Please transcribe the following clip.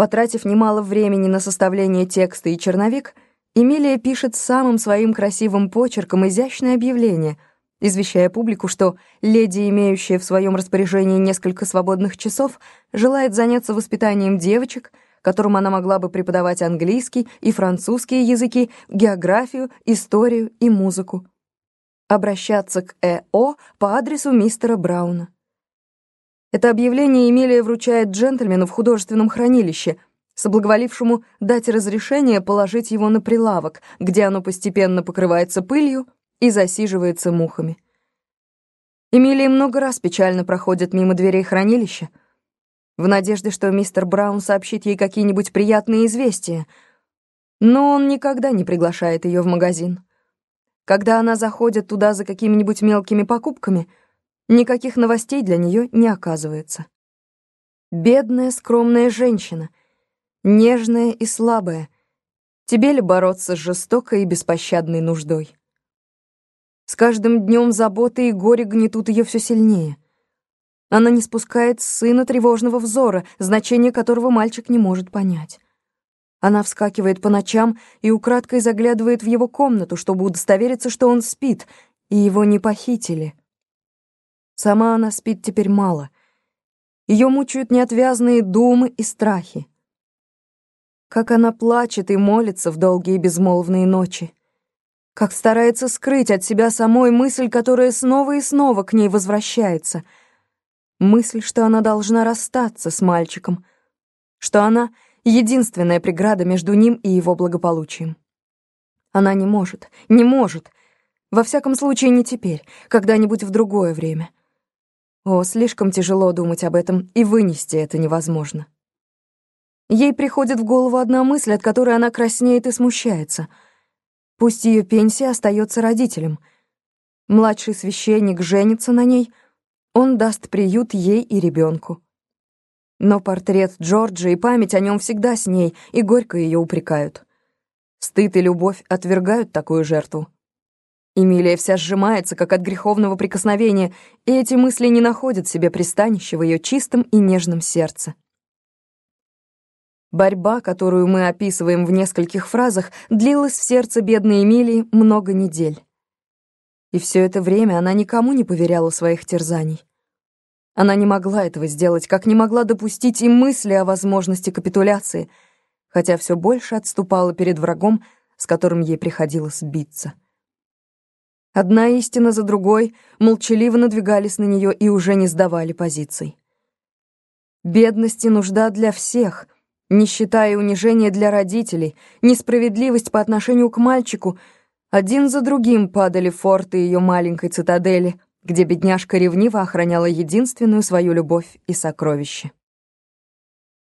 Потратив немало времени на составление текста и черновик, Эмилия пишет самым своим красивым почерком изящное объявление, извещая публику, что леди, имеющая в своем распоряжении несколько свободных часов, желает заняться воспитанием девочек, которым она могла бы преподавать английский и французские языки, географию, историю и музыку. Обращаться к ЭО по адресу мистера Брауна. Это объявление Эмилия вручает джентльмену в художественном хранилище, соблаговолившему дать разрешение положить его на прилавок, где оно постепенно покрывается пылью и засиживается мухами. Эмилия много раз печально проходит мимо дверей хранилища, в надежде, что мистер Браун сообщит ей какие-нибудь приятные известия, но он никогда не приглашает ее в магазин. Когда она заходит туда за какими-нибудь мелкими покупками — Никаких новостей для нее не оказывается. Бедная, скромная женщина, нежная и слабая. Тебе ли бороться с жестокой и беспощадной нуждой? С каждым днем заботы и горе гнетут ее все сильнее. Она не спускает с сына тревожного взора, значение которого мальчик не может понять. Она вскакивает по ночам и украдкой заглядывает в его комнату, чтобы удостовериться, что он спит, и его не похитили. Сама она спит теперь мало. Ее мучают неотвязные думы и страхи. Как она плачет и молится в долгие безмолвные ночи. Как старается скрыть от себя самой мысль, которая снова и снова к ней возвращается. Мысль, что она должна расстаться с мальчиком. Что она — единственная преграда между ним и его благополучием. Она не может, не может. Во всяком случае, не теперь, когда-нибудь в другое время. О, слишком тяжело думать об этом, и вынести это невозможно. Ей приходит в голову одна мысль, от которой она краснеет и смущается. Пусть ее пенсия остается родителям. Младший священник женится на ней, он даст приют ей и ребенку. Но портрет Джорджа и память о нем всегда с ней, и горько ее упрекают. Стыд и любовь отвергают такую жертву. Эмилия вся сжимается, как от греховного прикосновения, и эти мысли не находят себе пристанища в ее чистом и нежном сердце. Борьба, которую мы описываем в нескольких фразах, длилась в сердце бедной Эмилии много недель. И все это время она никому не поверяла своих терзаний. Она не могла этого сделать, как не могла допустить и мысли о возможности капитуляции, хотя все больше отступала перед врагом, с которым ей приходилось биться. Одна истина за другой молчаливо надвигались на нее и уже не сдавали позиций. Бедность и нужда для всех, нищета и унижение для родителей, несправедливость по отношению к мальчику, один за другим падали форты ее маленькой цитадели, где бедняжка ревниво охраняла единственную свою любовь и сокровище.